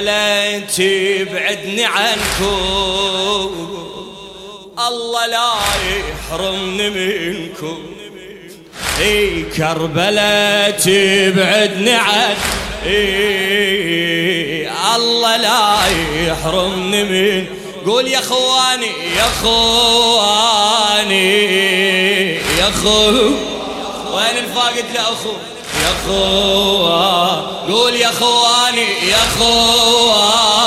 كربلاء تبعدني عنكم. الله لا يحرمني منكم. اي كربلاء تبعدني عن اي الله لا يحرمني من قول يا خواني يا خواني يا خو وين الفاقد لاخو يا خوان قول يا خواني يا خواني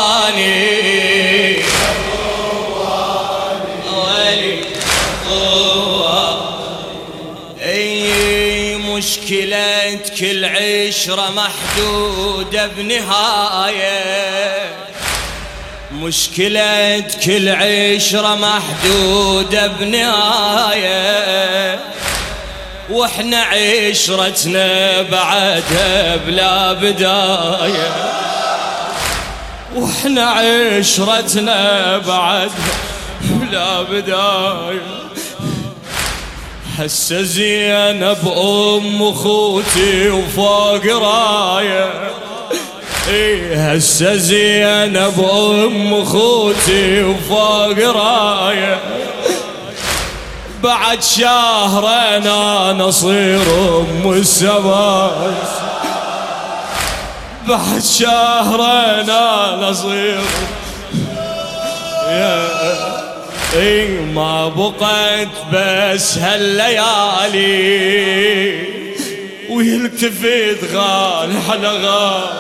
ويلي خوان مشكلة كل عشرة محدودة بنهاية. مشكلة كل عشرة محدودة بنهاية. واحنا عشرتنا بعدها بلا بداية. واحنا عشرتنا بعدها بلا بداية. هسه زينب ام اخوتي وفوق رايه ايه هسه زينب ام اخوتي وفوق رايه بعد شهر انا نصير ام السماء بعد شهر انا نصير يا اي ما بقت بس هالليالي. ويلتفت غال على غال.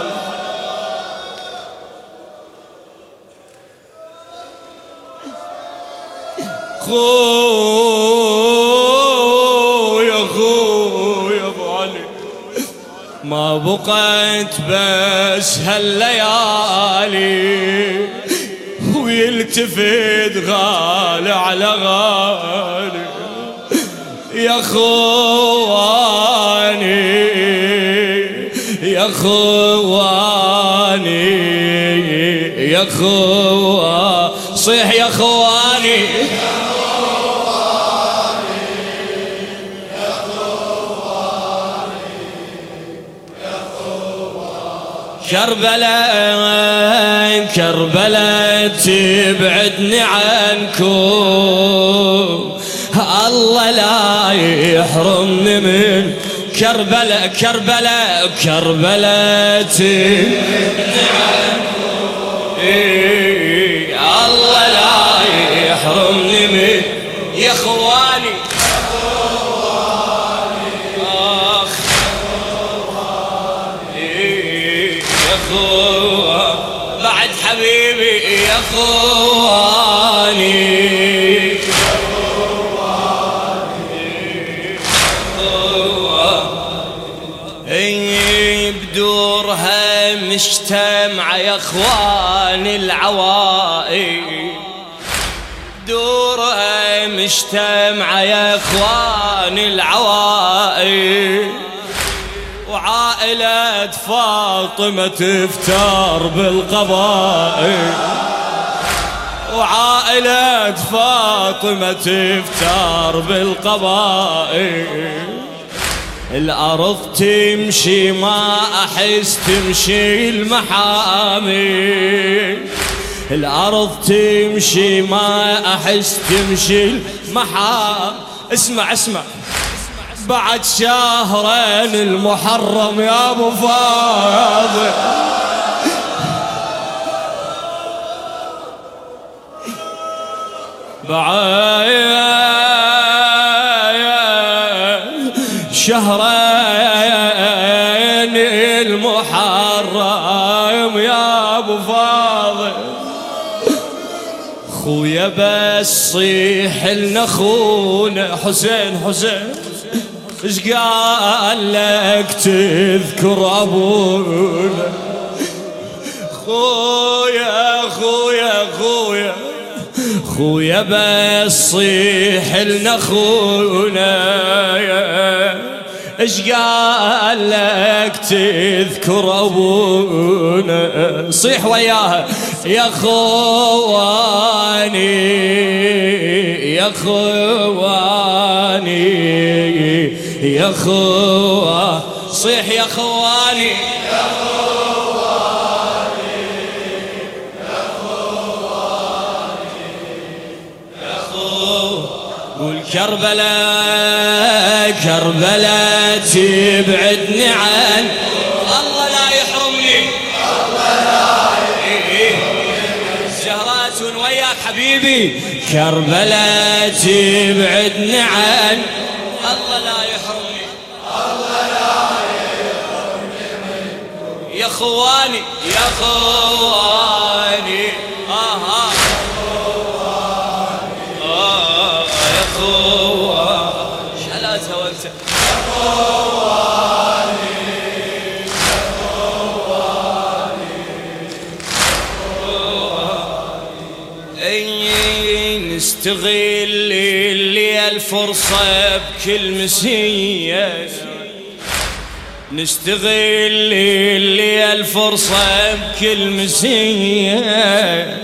خويا ما بقيت بس هالليالي ويلتفت غالي على غالي. يا خواني يا خواني يا خواني صيح يا خواني كربلاء كربلاء تبعدني عنكم الله لا يحرمني من كربلاء كربلاء كربلاء تبعدني عنكم الله لا يحرمني من يا اخواني حبيبي يا بدورها مجتمعة يا اخوان العوائل. دورها مجتمعة يا اخوان العوائل. وعائلة فاطمة تفتار بالقبائل. وعائلة فاطمة تفتار بالقبائل. الأرض تمشي، ما أحس تمشي المحامي الأرض تمشي، ما أحس تمشي المحامي اسمع اسمع. بعد شهرين المحرم يا ابو فاضل. بعد شهرين المحرم يا ابو فاضل. خويا بس صيح لنا خونا حسين حسين. ايش قال لك تذكر ابونا خويا خويا بس صيح لنا خونا ايش قال لك تذكر ابونا صيح وياها. يا خواني يا خواني يا خوا صيح يا خواني كربلاء كربلاء تبعدني عن الله لا يحرمني. الله لا زهرات وياك حبيبي. كربلاء تبعدني عن الله لا يحرمني. الله لا يحرمني يا خواني يا خواني اللي الفرصة بكل مسية نستغل اللي الفرصة بكل مسية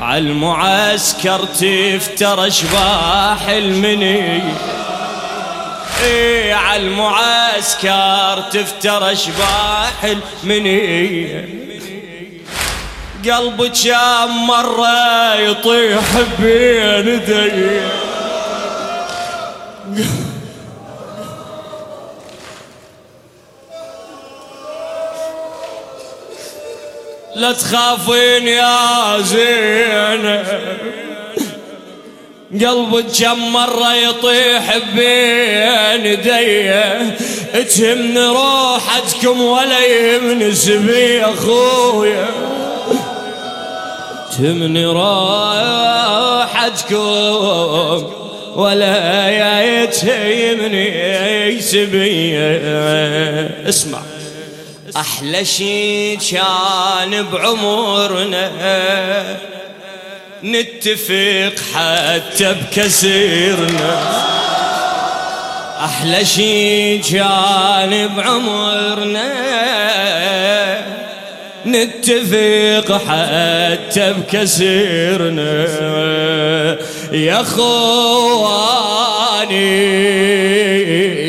عالمعسكر تفتر اشباح المني ايه عالمعسكر تفتر اشباح المني قلبي كم مرة يطيح بين ذي لا تخافين يا زينب قلبي كم مرة يطيح بين ديه تهمني روحتكم ولا يهمني سبي اخويا تمني راحتكم. ولا يتهمني سبي اسمع. احلى شي كان بعمرنا. نتفق حتى بكسرنا. احلى شي كان بعمرنا. نتفق حتى بكسرنا. يا خواني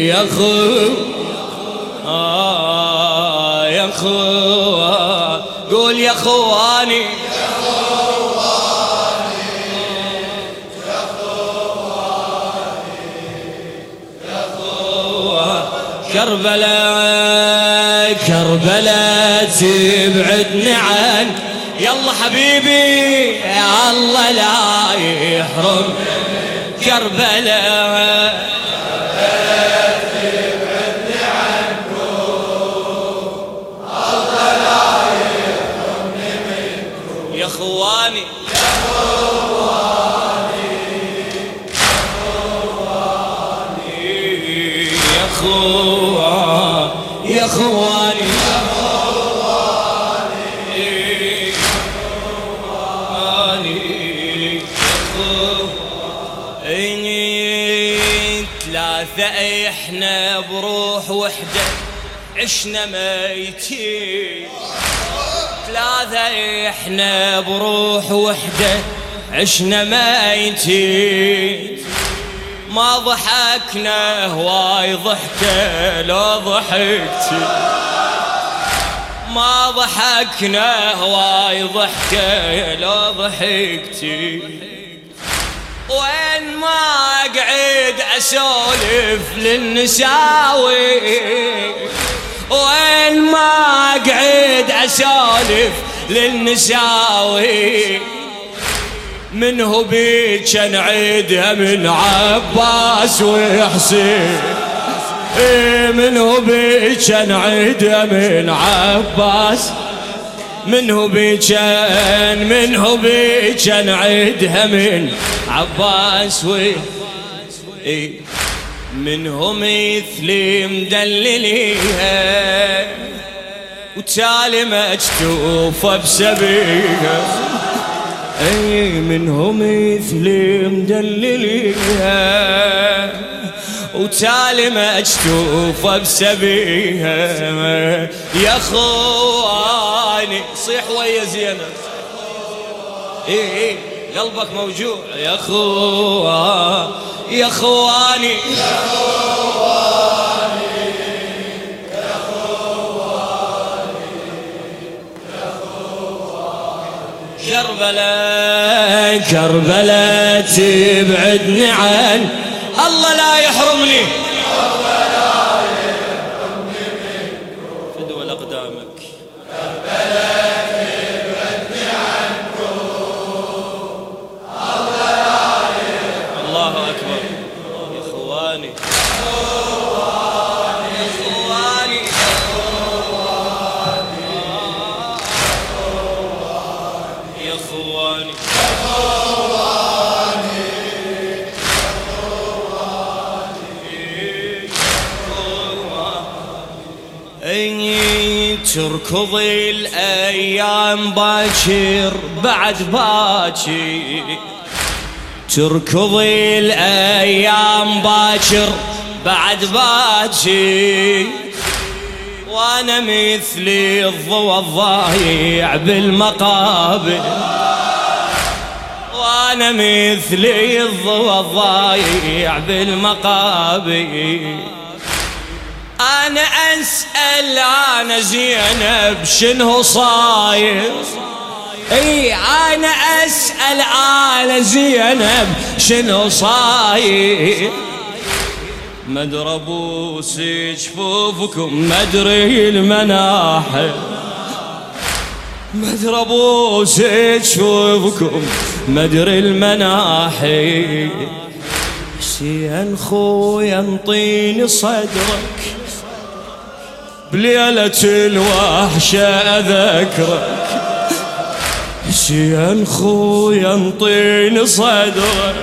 يا خو آه يا خو قول يا خواني كربلاء كربلاء تبعدني عن يلا حبيبي، يا الله لا يحرم كربلاء. احنا بروح وحدة عشنا ميتين. ثلاثة احنا بروح وحدة عشنا ميتين. ما ضحكنا هواي ضحكة لو ضحكتي. ما ضحكنا هواي ضحكة لو ضحكتي. وين ما اقعد اسولف للنساوي. وين ما اقعد اسولف للنساوي. من هو بيك نعيدها من عباس وحسين. إيه، من بيك نعيدها من عباس. من هو بيجان، من هو بيجان عيدها من عباس و إيه من مثلي مدلليها. وتالي مكتوفة بسبيها. اي منهم مثلي مدلليها. وتالي مكتوفة بسبيها. يا خواني صيح ويا زينب اي اي قلبك موجوع يا خوان يا خواني يا خواني كربلاء كربلاء تبعدني عن، الله لا يحرمني. اي تركض الايام باكر، بعد باكر. تركض الايام باكر، بعد باكر. وانا مثلي الضوى الضايع بالمقابر. وانا مثلي الضوى الضايع بالمقابر. انا اسال انا زينب، شنو صاير؟ اي انا اسال انا زينب، شنو صاير؟ مدري ابوس جفوفكم مدري المناحل مدري ابوس جفوفكم مدري المناحل شيئا خويا، انطيني صدرك. بليلة الوحشة أذكرك. شيئا خويا انطيني صدرك.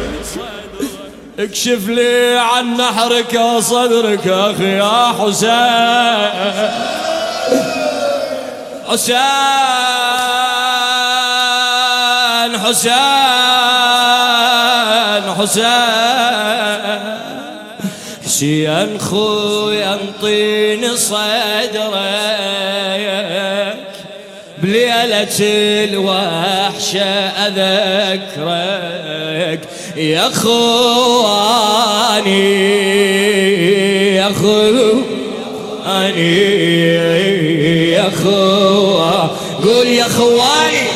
اكشف لي عن نحرك صدرك اخي يا حسين. حسين حسين حسين. شيئا خويا انطيني صدرك بليلة الوحشة أذكرك. يا خواني يا خواني يا خوا قول يا خواني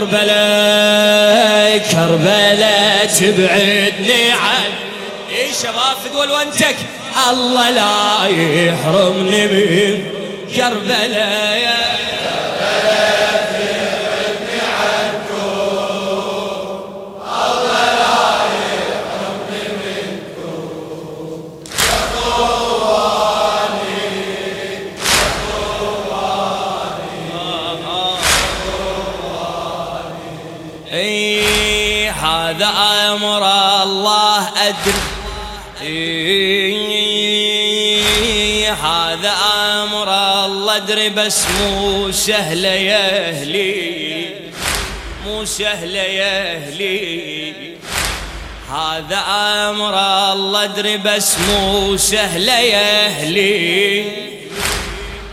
كربلاء كربلاء تبعدني عن اي شباب تقول وانتك؟ الله لا يحرمني من كربلاء. الله ادري بس مو سهله يا اهلي مو سهله يا اهلي هذا امر الله ادري بس مو سهله يا اهلي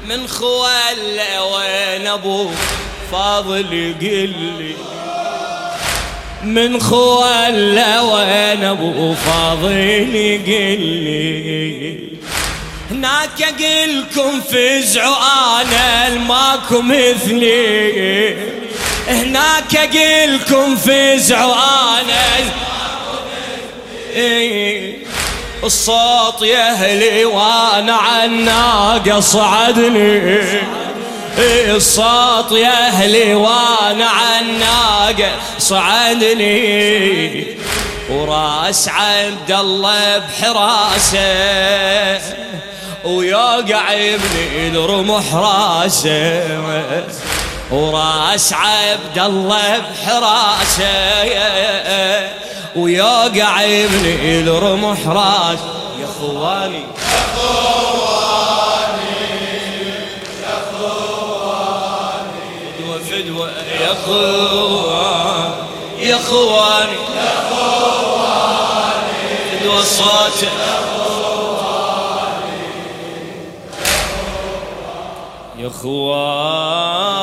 من خوال وين ابو فاضل يقل لي من خوال وين ابو فاضل يقلي هناك اقلكم فزعوا انا الماكو مثلي هناك اقلكم فزعوا انا إيه. الصوت يهلي وانا عالناقه صعدني الصوت يا اهلي وانا عناقه صعدني وراس عبد الله بحراسه. ويوقع ابني الرمح راسه وراس عبد الله بحراسه. ويوقع ابني الرمح راس يا اخواني فدوة فدوة يا اخوان يا اخواني فدوة صوت خواہ